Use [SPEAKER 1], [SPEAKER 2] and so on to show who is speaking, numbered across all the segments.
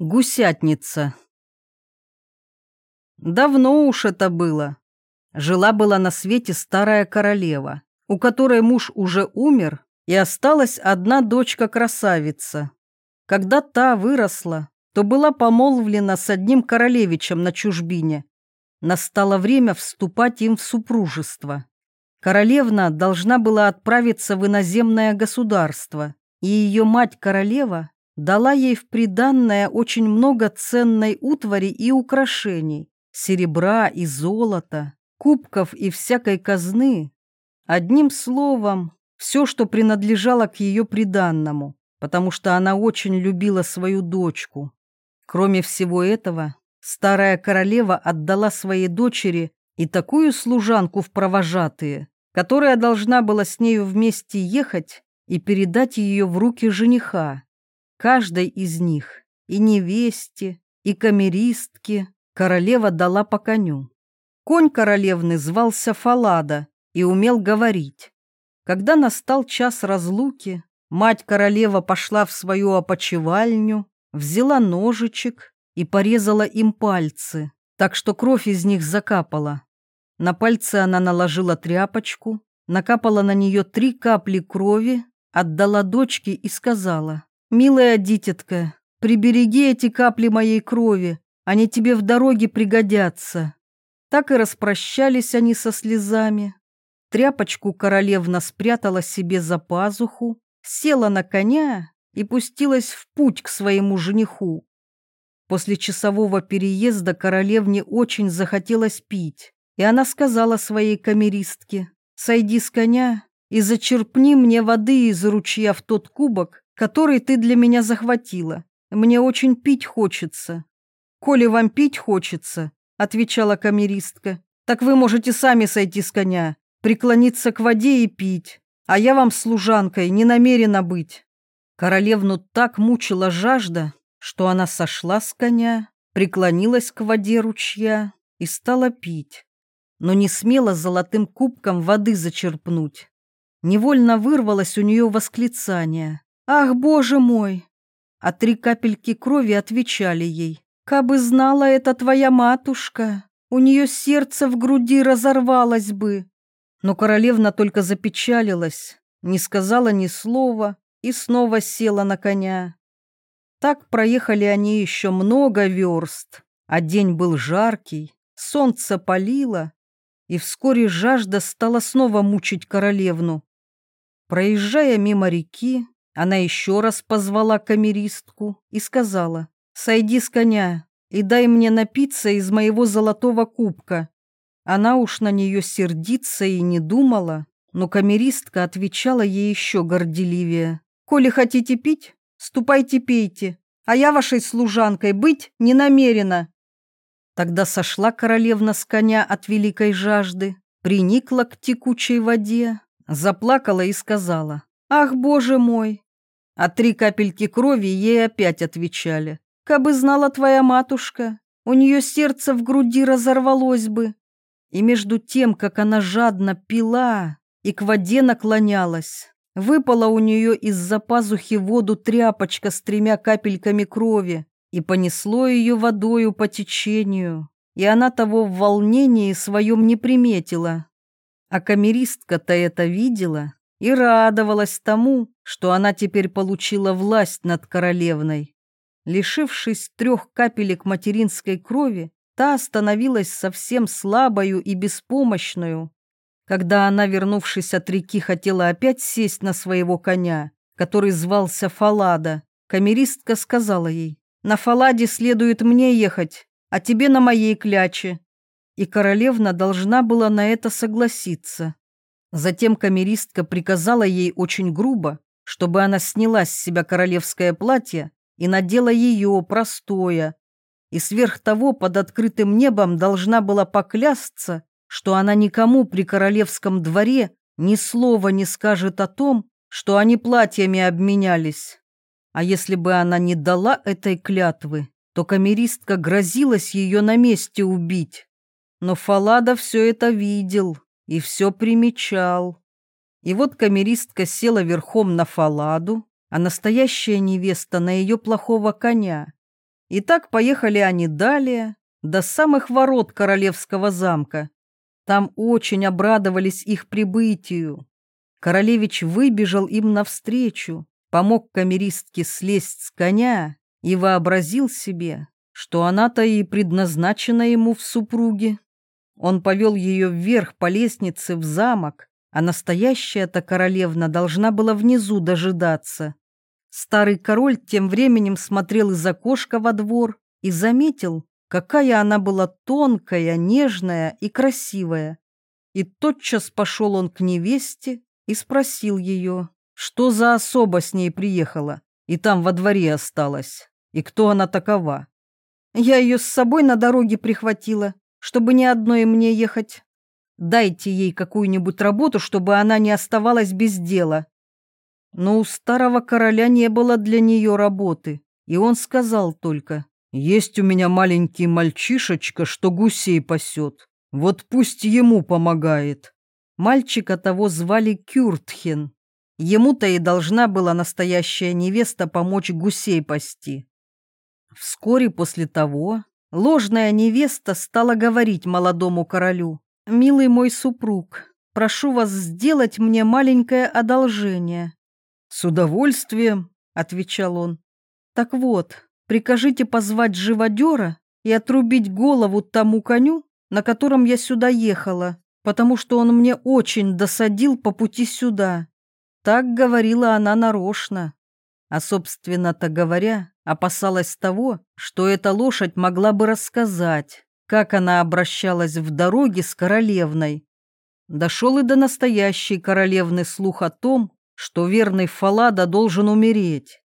[SPEAKER 1] Гусятница. Давно уж это было. Жила-была на свете старая королева, у которой муж уже умер, и осталась одна дочка-красавица. Когда та выросла, то была помолвлена с одним королевичем на чужбине. Настало время вступать им в супружество. Королевна должна была отправиться в иноземное государство, и ее мать-королева дала ей в приданное очень много ценной утвари и украшений, серебра и золота, кубков и всякой казны. Одним словом, все, что принадлежало к ее приданному, потому что она очень любила свою дочку. Кроме всего этого, старая королева отдала своей дочери и такую служанку в провожатые, которая должна была с нею вместе ехать и передать ее в руки жениха. Каждой из них, и невесте, и камеристке, королева дала по коню. Конь королевны звался Фалада и умел говорить. Когда настал час разлуки, мать-королева пошла в свою опочивальню, взяла ножичек и порезала им пальцы, так что кровь из них закапала. На пальцы она наложила тряпочку, накапала на нее три капли крови, отдала дочке и сказала, «Милая дитятка, прибереги эти капли моей крови, они тебе в дороге пригодятся». Так и распрощались они со слезами. Тряпочку королевна спрятала себе за пазуху, села на коня и пустилась в путь к своему жениху. После часового переезда королевне очень захотелось пить, и она сказала своей камеристке, «Сойди с коня и зачерпни мне воды из ручья в тот кубок, который ты для меня захватила. Мне очень пить хочется». «Коли вам пить хочется», — отвечала камеристка, «так вы можете сами сойти с коня, преклониться к воде и пить, а я вам служанкой не намерена быть». Королевну так мучила жажда, что она сошла с коня, преклонилась к воде ручья и стала пить, но не смела золотым кубком воды зачерпнуть. Невольно вырвалось у нее восклицание. «Ах, боже мой!» А три капельки крови отвечали ей. «Кабы знала это твоя матушка, у нее сердце в груди разорвалось бы». Но королевна только запечалилась, не сказала ни слова и снова села на коня. Так проехали они еще много верст, а день был жаркий, солнце палило, и вскоре жажда стала снова мучить королевну. Проезжая мимо реки, она еще раз позвала камеристку и сказала, «Сойди с коня и дай мне напиться из моего золотого кубка». Она уж на нее сердиться и не думала, но камеристка отвечала ей еще горделивее, «Коли хотите пить, ступайте пейте, а я вашей служанкой быть не намерена». Тогда сошла королевна с коня от великой жажды, приникла к текучей воде, заплакала и сказала, «Ах, боже мой, а три капельки крови ей опять отвечали. «Кабы знала твоя матушка, у нее сердце в груди разорвалось бы». И между тем, как она жадно пила и к воде наклонялась, выпала у нее из-за пазухи воду тряпочка с тремя капельками крови и понесло ее водою по течению, и она того в волнении своем не приметила. А камеристка-то это видела и радовалась тому, что она теперь получила власть над королевной. Лишившись трех капелек материнской крови, та становилась совсем слабою и беспомощную. Когда она, вернувшись от реки, хотела опять сесть на своего коня, который звался Фалада, камеристка сказала ей, «На Фаладе следует мне ехать, а тебе на моей кляче». И королевна должна была на это согласиться. Затем камеристка приказала ей очень грубо, чтобы она сняла с себя королевское платье и надела ее простое, и сверх того под открытым небом должна была поклясться, что она никому при королевском дворе ни слова не скажет о том, что они платьями обменялись. А если бы она не дала этой клятвы, то камеристка грозилась ее на месте убить. Но Фалада все это видел и все примечал. И вот камеристка села верхом на фаладу, а настоящая невеста на ее плохого коня. И так поехали они далее, до самых ворот королевского замка. Там очень обрадовались их прибытию. Королевич выбежал им навстречу, помог камеристке слезть с коня и вообразил себе, что она-то и предназначена ему в супруге. Он повел ее вверх по лестнице в замок, а настоящая-то королевна должна была внизу дожидаться. Старый король тем временем смотрел из окошка во двор и заметил, какая она была тонкая, нежная и красивая. И тотчас пошел он к невесте и спросил ее, что за особа с ней приехала и там во дворе осталась, и кто она такова. Я ее с собой на дороге прихватила, чтобы ни одной мне ехать. Дайте ей какую-нибудь работу, чтобы она не оставалась без дела. Но у старого короля не было для нее работы, и он сказал только, «Есть у меня маленький мальчишечка, что гусей пасет. Вот пусть ему помогает». Мальчика того звали Кюртхен. Ему-то и должна была настоящая невеста помочь гусей пасти. Вскоре после того ложная невеста стала говорить молодому королю, «Милый мой супруг, прошу вас сделать мне маленькое одолжение. «С удовольствием», — отвечал он. «Так вот, прикажите позвать живодера и отрубить голову тому коню, на котором я сюда ехала, потому что он мне очень досадил по пути сюда». Так говорила она нарочно. А, собственно-то говоря, опасалась того, что эта лошадь могла бы рассказать, как она обращалась в дороге с королевной. Дошел и до настоящей королевны слух о том, что верный Фалада должен умереть.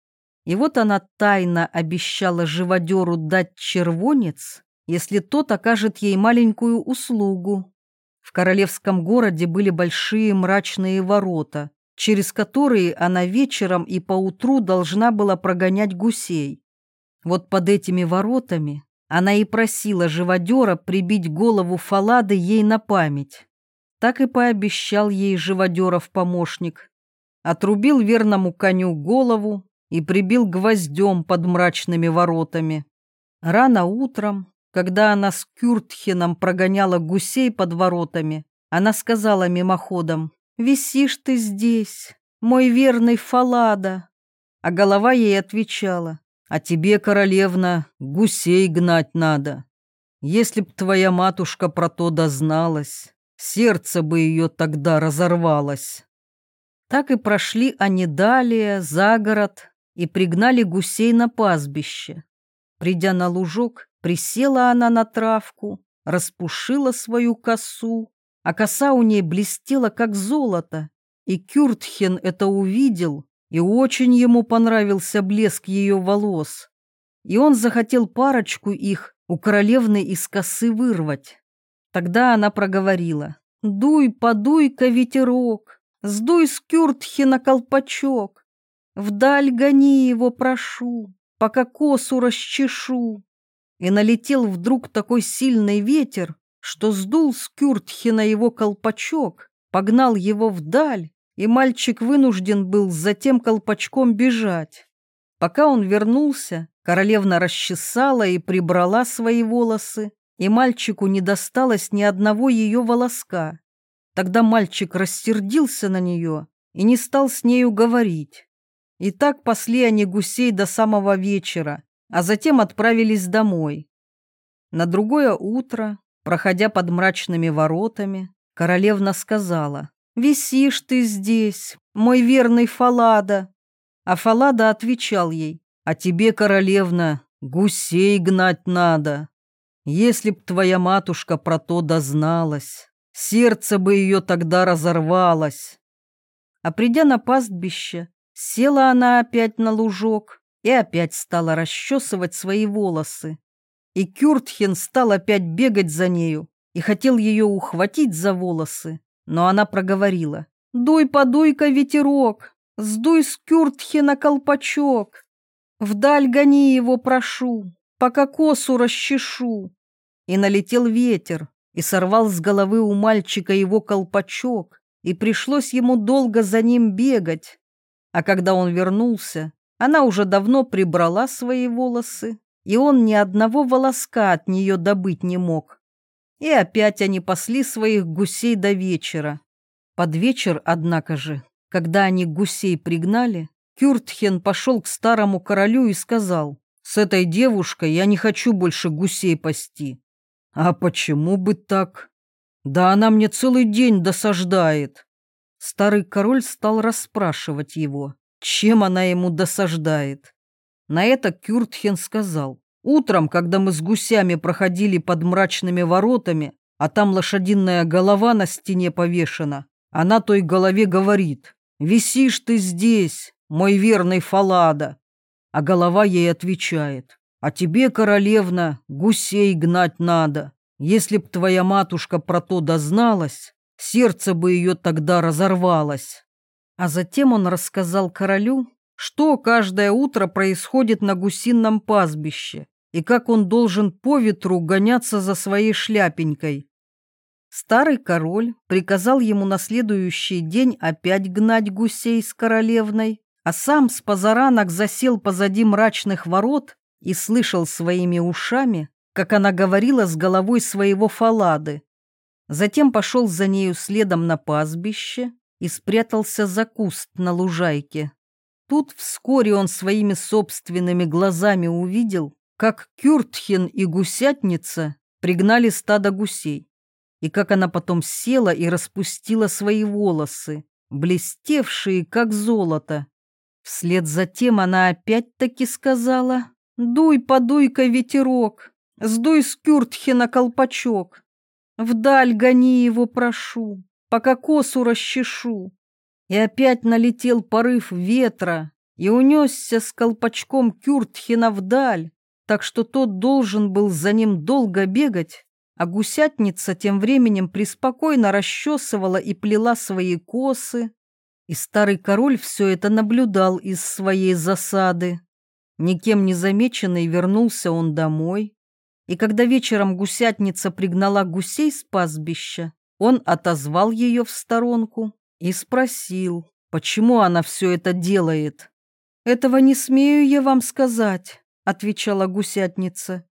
[SPEAKER 1] И вот она тайно обещала живодеру дать червонец, если тот окажет ей маленькую услугу. В королевском городе были большие мрачные ворота, через которые она вечером и поутру должна была прогонять гусей. Вот под этими воротами она и просила живодера прибить голову Фалады ей на память. Так и пообещал ей живодеров помощник отрубил верному коню голову и прибил гвоздем под мрачными воротами. Рано утром, когда она с Кюртхеном прогоняла гусей под воротами, она сказала мимоходом, «Висишь ты здесь, мой верный Фалада». А голова ей отвечала, «А тебе, королевна, гусей гнать надо. Если б твоя матушка про то дозналась, сердце бы ее тогда разорвалось». Так и прошли они далее, за город, и пригнали гусей на пастбище. Придя на лужок, присела она на травку, распушила свою косу, а коса у ней блестела, как золото. И Кюртхен это увидел, и очень ему понравился блеск ее волос. И он захотел парочку их у королевны из косы вырвать. Тогда она проговорила, «Дуй, подуй-ка ветерок, Сдуй с кюртхи на колпачок, Вдаль гони его, прошу, пока косу расчешу. И налетел вдруг такой сильный ветер, что сдул с кюртхи на его колпачок, погнал его вдаль, и мальчик вынужден был за тем колпачком бежать. Пока он вернулся, королевна расчесала и прибрала свои волосы, и мальчику не досталось ни одного ее волоска. Тогда мальчик рассердился на нее и не стал с нею говорить. И так пасли они гусей до самого вечера, а затем отправились домой. На другое утро, проходя под мрачными воротами, королевна сказала, «Висишь ты здесь, мой верный Фалада». А Фалада отвечал ей, «А тебе, королевна, гусей гнать надо. Если б твоя матушка про то дозналась, Сердце бы ее тогда разорвалось. А придя на пастбище, села она опять на лужок и опять стала расчесывать свои волосы. И Кюртхен стал опять бегать за нею и хотел ее ухватить за волосы, но она проговорила. «Дуй, подуй-ка, ветерок, сдуй с Кюртхена колпачок. Вдаль гони его, прошу, пока косу расчешу». И налетел ветер, и сорвал с головы у мальчика его колпачок, и пришлось ему долго за ним бегать. А когда он вернулся, она уже давно прибрала свои волосы, и он ни одного волоска от нее добыть не мог. И опять они пасли своих гусей до вечера. Под вечер, однако же, когда они гусей пригнали, Кюртхен пошел к старому королю и сказал, «С этой девушкой я не хочу больше гусей пасти». «А почему бы так?» «Да она мне целый день досаждает». Старый король стал расспрашивать его, чем она ему досаждает. На это Кюртхен сказал, «Утром, когда мы с гусями проходили под мрачными воротами, а там лошадиная голова на стене повешена, она той голове говорит, «Висишь ты здесь, мой верный Фалада!» А голова ей отвечает, «А тебе, королевна, гусей гнать надо. Если б твоя матушка про то дозналась, сердце бы ее тогда разорвалось». А затем он рассказал королю, что каждое утро происходит на гусином пастбище и как он должен по ветру гоняться за своей шляпенькой. Старый король приказал ему на следующий день опять гнать гусей с королевной, а сам с позаранок засел позади мрачных ворот и слышал своими ушами, как она говорила с головой своего фалады. Затем пошел за нею следом на пастбище и спрятался за куст на лужайке. Тут вскоре он своими собственными глазами увидел, как Кюртхен и гусятница пригнали стадо гусей и как она потом села и распустила свои волосы, блестевшие, как золото. Вслед за тем она опять-таки сказала «Дуй, подуй-ка, ветерок, сдуй с Кюртхена колпачок, вдаль гони его, прошу, пока косу расчешу». И опять налетел порыв ветра и унесся с колпачком Кюртхена вдаль, так что тот должен был за ним долго бегать, а гусятница тем временем преспокойно расчесывала и плела свои косы, и старый король все это наблюдал из своей засады. Никем не замеченный вернулся он домой, и когда вечером гусятница пригнала гусей с пастбища, он отозвал ее в сторонку и спросил, почему она все это делает. «Этого не смею я вам сказать», — отвечала гусятница.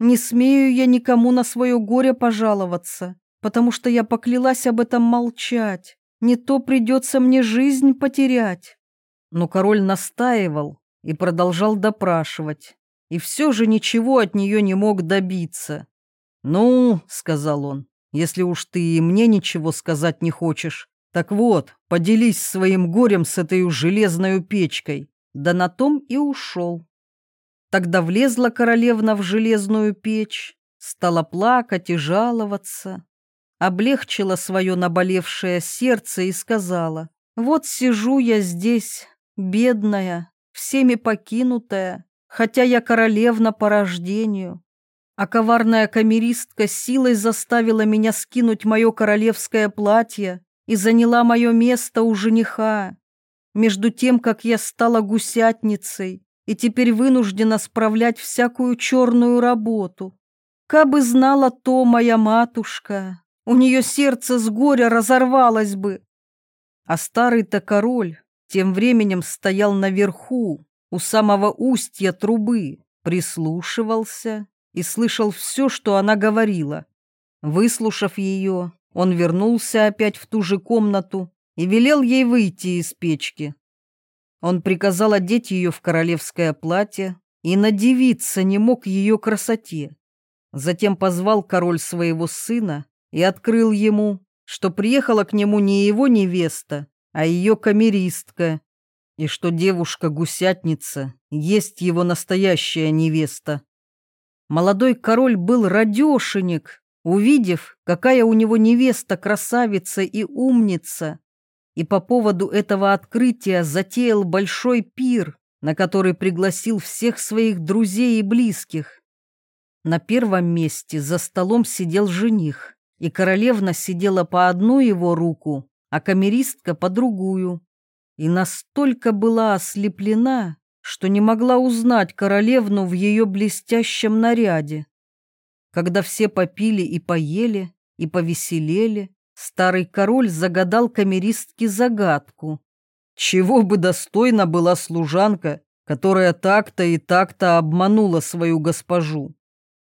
[SPEAKER 1] Не смею я никому на свое горе пожаловаться, потому что я поклялась об этом молчать. Не то придется мне жизнь потерять. Но король настаивал и продолжал допрашивать, и все же ничего от нее не мог добиться. «Ну, — сказал он, — если уж ты и мне ничего сказать не хочешь, так вот, поделись своим горем с этой железной печкой». Да на том и ушел. Тогда влезла королевна в железную печь, стала плакать и жаловаться, облегчила свое наболевшее сердце и сказала, «Вот сижу я здесь, бедная, всеми покинутая, хотя я королевна по рождению, а коварная камеристка силой заставила меня скинуть мое королевское платье и заняла мое место у жениха. Между тем, как я стала гусятницей, и теперь вынуждена справлять всякую черную работу. Кабы знала то моя матушка, у нее сердце с горя разорвалось бы. А старый-то король тем временем стоял наверху, у самого устья трубы, прислушивался и слышал все, что она говорила. Выслушав ее, он вернулся опять в ту же комнату и велел ей выйти из печки. Он приказал одеть ее в королевское платье и надевиться не мог ее красоте. Затем позвал король своего сына и открыл ему, что приехала к нему не его невеста, а ее камеристка, и что девушка-гусятница есть его настоящая невеста. Молодой король был радешенек, увидев, какая у него невеста красавица и умница, и по поводу этого открытия затеял большой пир, на который пригласил всех своих друзей и близких. На первом месте за столом сидел жених, и королевна сидела по одну его руку, а камеристка по другую. И настолько была ослеплена, что не могла узнать королевну в ее блестящем наряде. Когда все попили и поели, и повеселели, Старый король загадал камеристке загадку. Чего бы достойна была служанка, которая так-то и так-то обманула свою госпожу.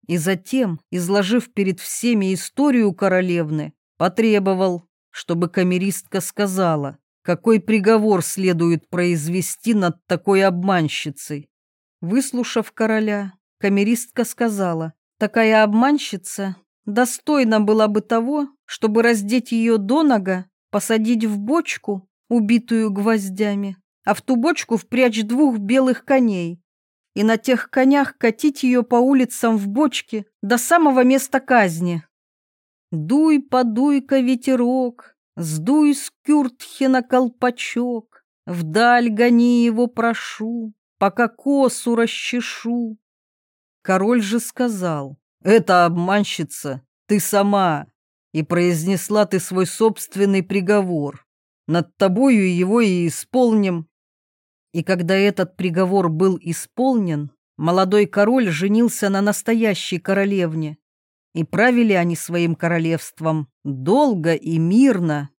[SPEAKER 1] И затем, изложив перед всеми историю королевны, потребовал, чтобы камеристка сказала, какой приговор следует произвести над такой обманщицей. Выслушав короля, камеристка сказала, такая обманщица достойна была бы того, чтобы раздеть ее до нога, посадить в бочку, убитую гвоздями, а в ту бочку впрячь двух белых коней и на тех конях катить ее по улицам в бочке до самого места казни. Дуй, подуй-ка ветерок, сдуй с кюртхи на колпачок, вдаль гони его прошу, пока косу расчешу. Король же сказал, это обманщица, ты сама, и произнесла ты свой собственный приговор. Над тобою его и исполним. И когда этот приговор был исполнен, молодой король женился на настоящей королевне. И правили они своим королевством долго и мирно.